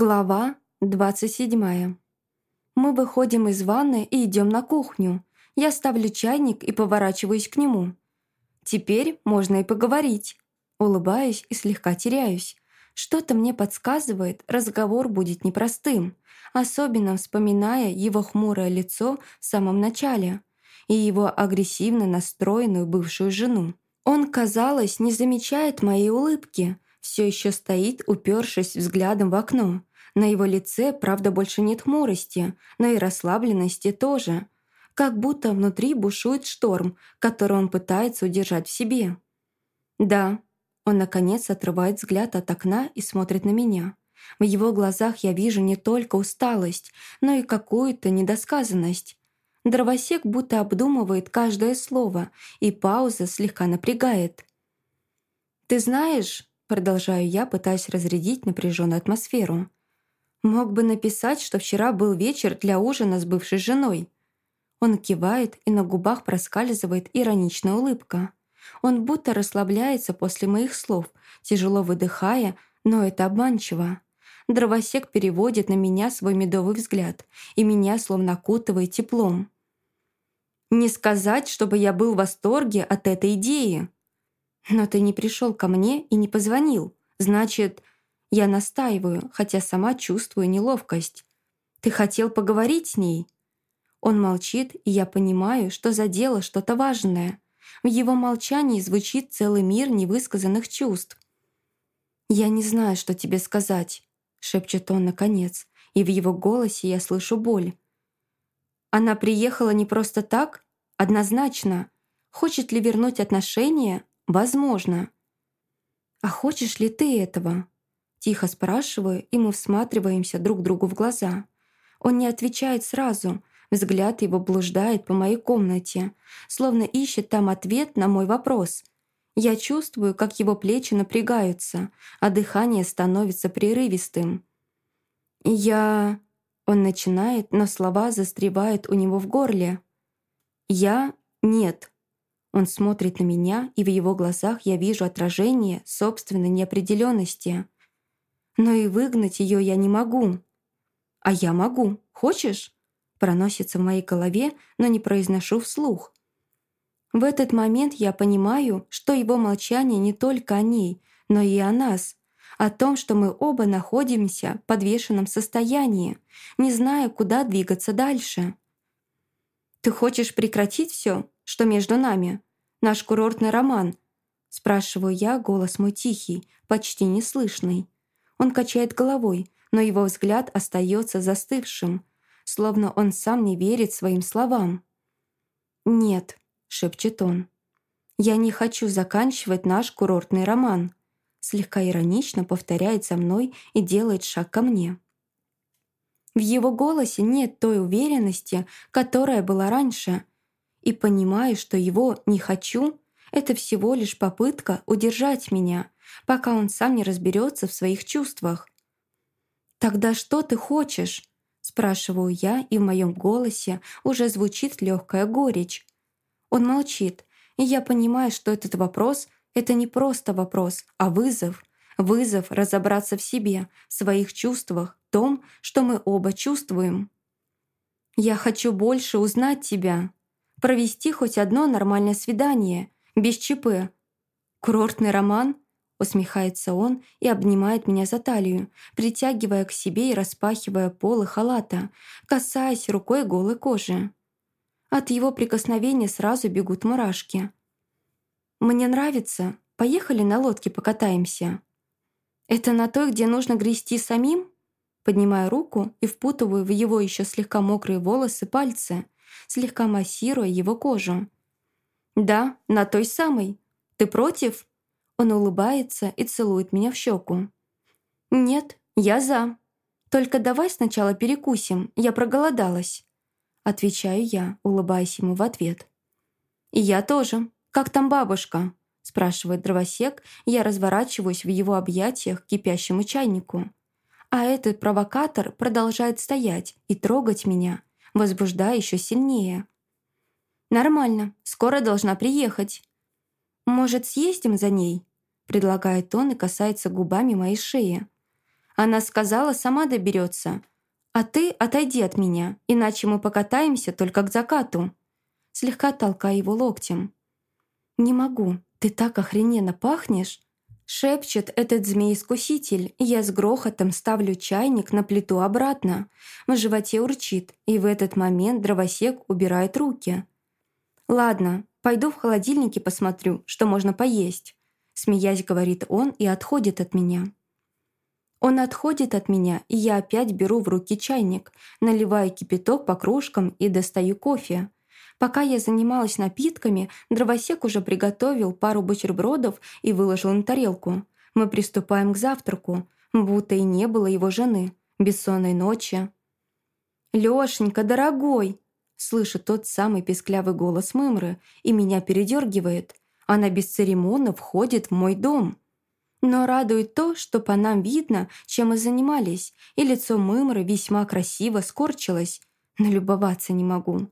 Глава 27. Мы выходим из ванны и идем на кухню. Я ставлю чайник и поворачиваюсь к нему. Теперь можно и поговорить. Улыбаюсь и слегка теряюсь. Что-то мне подсказывает, разговор будет непростым, особенно вспоминая его хмурое лицо в самом начале и его агрессивно настроенную бывшую жену. Он, казалось, не замечает моей улыбки — все еще стоит, упершись взглядом в окно. На его лице, правда, больше нет хмурости, но и расслабленности тоже. Как будто внутри бушует шторм, который он пытается удержать в себе. «Да». Он, наконец, отрывает взгляд от окна и смотрит на меня. В его глазах я вижу не только усталость, но и какую-то недосказанность. Дровосек будто обдумывает каждое слово, и пауза слегка напрягает. «Ты знаешь, Продолжаю я, пытаясь разрядить напряженную атмосферу. Мог бы написать, что вчера был вечер для ужина с бывшей женой. Он кивает, и на губах проскальзывает ироничная улыбка. Он будто расслабляется после моих слов, тяжело выдыхая, но это обманчиво. Дровосек переводит на меня свой медовый взгляд, и меня словно окутывает теплом. Не сказать, чтобы я был в восторге от этой идеи. «Но ты не пришел ко мне и не позвонил. Значит, я настаиваю, хотя сама чувствую неловкость. Ты хотел поговорить с ней?» Он молчит, и я понимаю, что задело что-то важное. В его молчании звучит целый мир невысказанных чувств. «Я не знаю, что тебе сказать», — шепчет он наконец, и в его голосе я слышу боль. «Она приехала не просто так? Однозначно. Хочет ли вернуть отношения? Возможно. «А хочешь ли ты этого?» Тихо спрашиваю, и мы всматриваемся друг другу в глаза. Он не отвечает сразу. Взгляд его блуждает по моей комнате, словно ищет там ответ на мой вопрос. Я чувствую, как его плечи напрягаются, а дыхание становится прерывистым. «Я...» Он начинает, но слова застревают у него в горле. «Я... Нет». Он смотрит на меня, и в его глазах я вижу отражение собственной неопределенности. Но и выгнать ее я не могу. А я могу. Хочешь? Проносится в моей голове, но не произношу вслух. В этот момент я понимаю, что его молчание не только о ней, но и о нас, о том, что мы оба находимся в подвешенном состоянии, не зная, куда двигаться дальше. «Ты хочешь прекратить все, что между нами? Наш курортный роман?» Спрашиваю я, голос мой тихий, почти неслышный. Он качает головой, но его взгляд остается застывшим, словно он сам не верит своим словам. «Нет», — шепчет он, — «я не хочу заканчивать наш курортный роман», слегка иронично повторяет за мной и делает шаг ко мне. В его голосе нет той уверенности, которая была раньше, и понимаю, что его «не хочу» — это всего лишь попытка удержать меня, пока он сам не разберется в своих чувствах. «Тогда что ты хочешь?» — спрашиваю я, и в моем голосе уже звучит легкая горечь. Он молчит, и я понимаю, что этот вопрос — это не просто вопрос, а вызов. Вызов разобраться в себе, в своих чувствах, том, что мы оба чувствуем. «Я хочу больше узнать тебя», провести хоть одно нормальное свидание, без ЧП. «Курортный роман?» — усмехается он и обнимает меня за талию, притягивая к себе и распахивая полы халата, касаясь рукой голой кожи. От его прикосновения сразу бегут мурашки. «Мне нравится. Поехали на лодке покатаемся». «Это на той, где нужно грести самим?» Поднимаю руку и впутываю в его еще слегка мокрые волосы пальцы — слегка массируя его кожу. «Да, на той самой. Ты против?» Он улыбается и целует меня в щеку. «Нет, я за. Только давай сначала перекусим, я проголодалась». Отвечаю я, улыбаясь ему в ответ. «И я тоже. Как там бабушка?» спрашивает дровосек, я разворачиваюсь в его объятиях к кипящему чайнику. А этот провокатор продолжает стоять и трогать меня, возбуждая еще сильнее. «Нормально, скоро должна приехать». «Может, съездим за ней?» Предлагает он и касается губами моей шеи. Она сказала, сама доберется. А ты отойди от меня, иначе мы покатаемся только к закату. Слегка толкая его локтем. «Не могу, ты так охрененно пахнешь!» Шепчет этот змей-искуситель, я с грохотом ставлю чайник на плиту обратно. В животе урчит, и в этот момент дровосек убирает руки. «Ладно, пойду в холодильнике посмотрю, что можно поесть», смеясь говорит он и отходит от меня. Он отходит от меня, и я опять беру в руки чайник, наливаю кипяток по кружкам и достаю кофе. Пока я занималась напитками, дровосек уже приготовил пару бутербродов и выложил на тарелку. Мы приступаем к завтраку, будто и не было его жены. Бессонной ночи. «Лёшенька, дорогой!» Слышу тот самый песклявый голос Мымры, и меня передергивает. Она без церемонно входит в мой дом. Но радует то, что по нам видно, чем мы занимались, и лицо Мымры весьма красиво скорчилось. Налюбоваться не могу.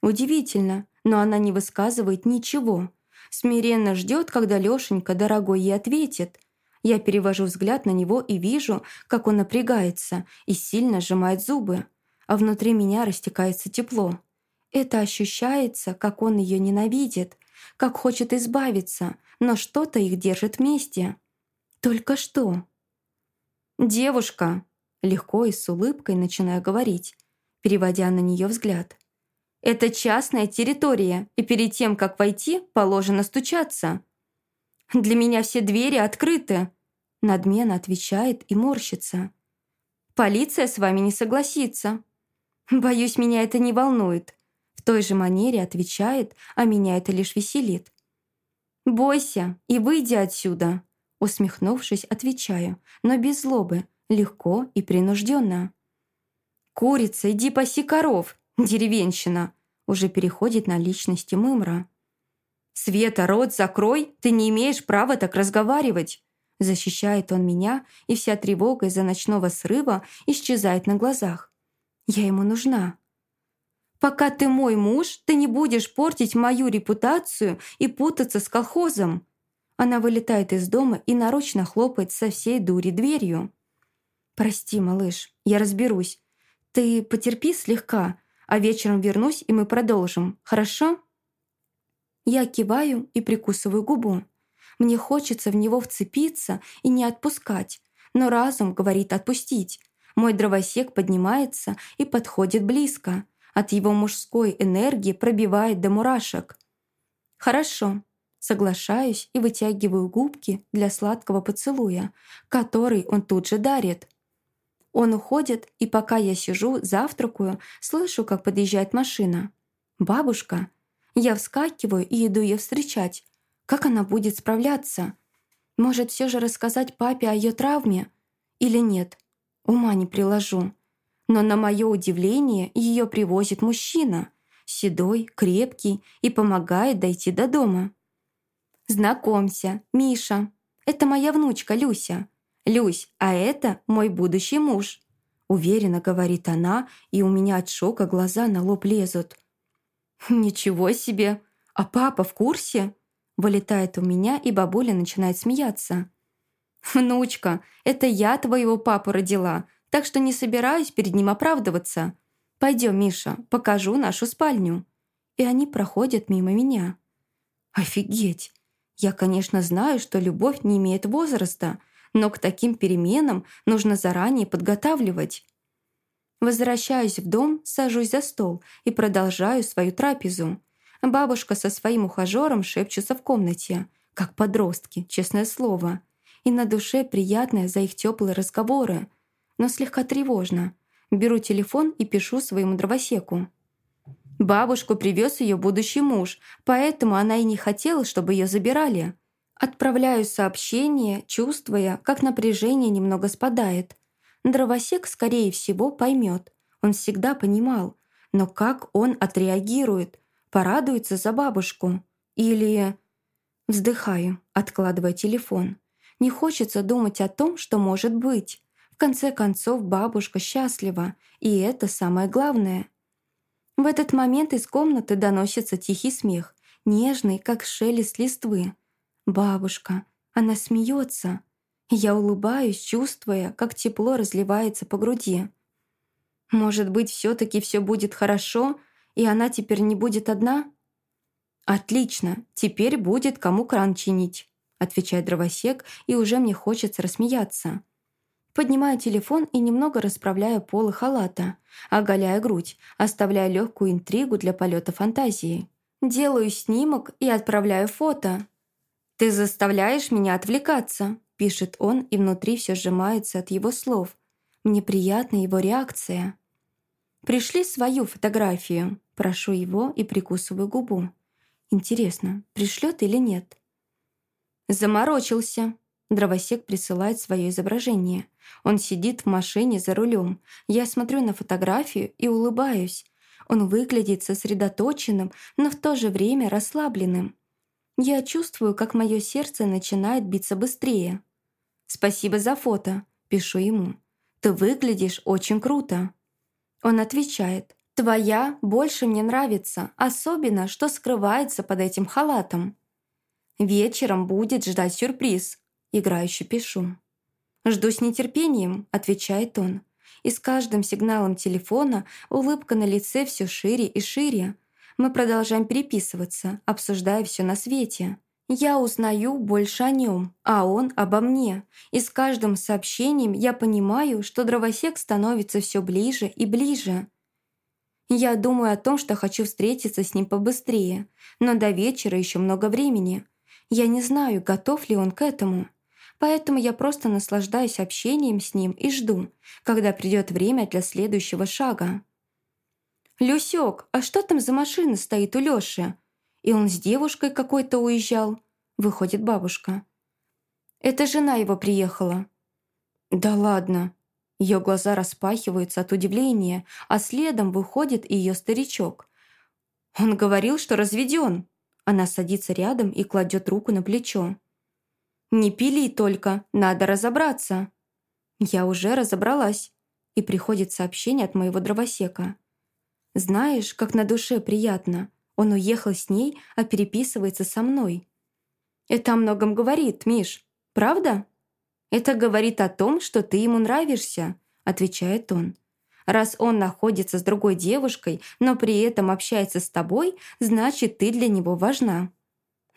Удивительно, но она не высказывает ничего. Смиренно ждет, когда Лешенька, дорогой, ей ответит. Я перевожу взгляд на него и вижу, как он напрягается и сильно сжимает зубы. А внутри меня растекается тепло. Это ощущается, как он ее ненавидит, как хочет избавиться, но что-то их держит вместе. Только что? «Девушка!» Легко и с улыбкой начинаю говорить, переводя на нее взгляд. Это частная территория, и перед тем, как войти, положено стучаться. Для меня все двери открыты. Надменно отвечает и морщится. Полиция с вами не согласится. Боюсь, меня это не волнует. В той же манере отвечает, а меня это лишь веселит. «Бойся и выйди отсюда», усмехнувшись, отвечаю, но без злобы, легко и принужденно. «Курица, иди паси коров, деревенщина, уже переходит на личности Мымра. «Света, рот закрой! Ты не имеешь права так разговаривать!» Защищает он меня, и вся тревога из-за ночного срыва исчезает на глазах. Я ему нужна. «Пока ты мой муж, ты не будешь портить мою репутацию и путаться с колхозом!» Она вылетает из дома и нарочно хлопает со всей дури дверью. «Прости, малыш, я разберусь. Ты потерпи слегка, а вечером вернусь, и мы продолжим. Хорошо?» Я киваю и прикусываю губу. Мне хочется в него вцепиться и не отпускать, но разум говорит отпустить. Мой дровосек поднимается и подходит близко. От его мужской энергии пробивает до мурашек. «Хорошо», соглашаюсь и вытягиваю губки для сладкого поцелуя, который он тут же дарит. Он уходит, и пока я сижу, завтракаю, слышу, как подъезжает машина. «Бабушка». Я вскакиваю и иду ее встречать. Как она будет справляться? Может, все же рассказать папе о ее травме? Или нет? Ума не приложу. Но на мое удивление ее привозит мужчина. Седой, крепкий и помогает дойти до дома. «Знакомься, Миша. Это моя внучка Люся. «Люсь, а это мой будущий муж», — уверенно говорит она, и у меня от шока глаза на лоб лезут. «Ничего себе! А папа в курсе?» Вылетает у меня, и бабуля начинает смеяться. «Внучка, это я твоего папу родила, так что не собираюсь перед ним оправдываться. Пойдем, Миша, покажу нашу спальню». И они проходят мимо меня. «Офигеть! Я, конечно, знаю, что любовь не имеет возраста, но к таким переменам нужно заранее подготавливать. Возвращаюсь в дом, сажусь за стол и продолжаю свою трапезу. Бабушка со своим ухажером шепчутся в комнате, как подростки, честное слово. И на душе приятное за их теплые разговоры, но слегка тревожно. Беру телефон и пишу своему дровосеку. Бабушку привез ее будущий муж, поэтому она и не хотела, чтобы ее забирали. Отправляю сообщение, чувствуя, как напряжение немного спадает. Дровосек, скорее всего, поймет. Он всегда понимал. Но как он отреагирует? Порадуется за бабушку? Или... Вздыхаю, откладывая телефон. Не хочется думать о том, что может быть. В конце концов, бабушка счастлива, и это самое главное. В этот момент из комнаты доносится тихий смех, нежный, как шелест листвы. Бабушка, она смеется. Я улыбаюсь, чувствуя, как тепло разливается по груди. Может быть, все таки все будет хорошо, и она теперь не будет одна? «Отлично, теперь будет кому кран чинить», отвечает дровосек, и уже мне хочется рассмеяться. Поднимаю телефон и немного расправляю полы халата, оголяя грудь, оставляя легкую интригу для полета фантазии. Делаю снимок и отправляю фото. «Ты заставляешь меня отвлекаться», — пишет он, и внутри все сжимается от его слов. Мне приятна его реакция. «Пришли свою фотографию», — прошу его и прикусываю губу. «Интересно, пришлет или нет?» «Заморочился», Дровосек присылает свое изображение. Он сидит в машине за рулем. Я смотрю на фотографию и улыбаюсь. Он выглядит сосредоточенным, но в то же время расслабленным. Я чувствую, как мое сердце начинает биться быстрее. «Спасибо за фото», — пишу ему. «Ты выглядишь очень круто». Он отвечает. «Твоя больше мне нравится, особенно, что скрывается под этим халатом». «Вечером будет ждать сюрприз», Играюще пишу. «Жду с нетерпением», — отвечает он. И с каждым сигналом телефона улыбка на лице все шире и шире. Мы продолжаем переписываться, обсуждая все на свете. Я узнаю больше о нем, а он обо мне. И с каждым сообщением я понимаю, что дровосек становится все ближе и ближе. Я думаю о том, что хочу встретиться с ним побыстрее, но до вечера еще много времени. Я не знаю, готов ли он к этому. Поэтому я просто наслаждаюсь общением с ним и жду, когда придет время для следующего шага. «Люсёк, а что там за машина стоит у Лёши? И он с девушкой какой-то уезжал?» Выходит бабушка. «Это жена его приехала». «Да ладно». Ее глаза распахиваются от удивления, а следом выходит и ее старичок. «Он говорил, что разведен. Она садится рядом и кладет руку на плечо. «Не пили только, надо разобраться». Я уже разобралась. И приходит сообщение от моего дровосека. «Знаешь, как на душе приятно. Он уехал с ней, а переписывается со мной». «Это о многом говорит, Миш. Правда?» «Это говорит о том, что ты ему нравишься», — отвечает он. «Раз он находится с другой девушкой, но при этом общается с тобой, значит, ты для него важна».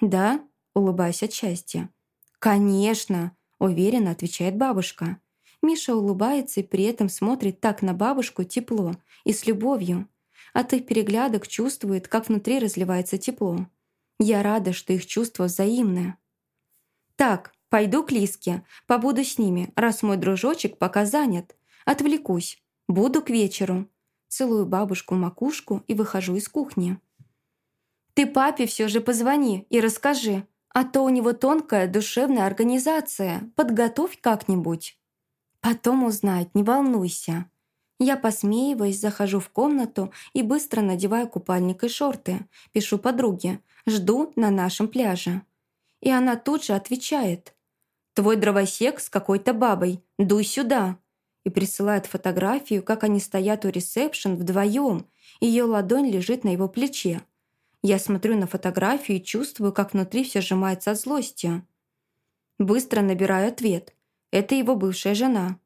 «Да», — улыбаюсь от счастья. «Конечно», — уверенно отвечает бабушка. Миша улыбается и при этом смотрит так на бабушку тепло и с любовью. От их переглядок чувствует, как внутри разливается тепло. Я рада, что их чувство взаимное. «Так, пойду к Лиске, побуду с ними, раз мой дружочек пока занят. Отвлекусь. Буду к вечеру». Целую бабушку макушку и выхожу из кухни. «Ты папе все же позвони и расскажи, а то у него тонкая душевная организация. Подготовь как-нибудь. Потом узнает, не волнуйся. Я, посмеиваясь, захожу в комнату и быстро надеваю купальник и шорты. Пишу подруге. Жду на нашем пляже. И она тут же отвечает. «Твой дровосек с какой-то бабой. Дуй сюда!» И присылает фотографию, как они стоят у ресепшн вдвоем. Ее ладонь лежит на его плече. Я смотрю на фотографию и чувствую, как внутри все сжимается от злости. Быстро набираю ответ. Это его бывшая жена.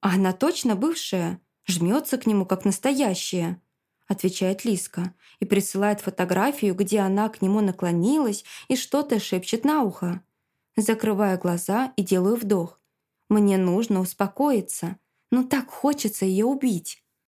Она точно бывшая? Жмется к нему, как настоящая. Отвечает Лиска и присылает фотографию, где она к нему наклонилась и что-то шепчет на ухо. Закрываю глаза и делаю вдох. Мне нужно успокоиться. Но так хочется ее убить.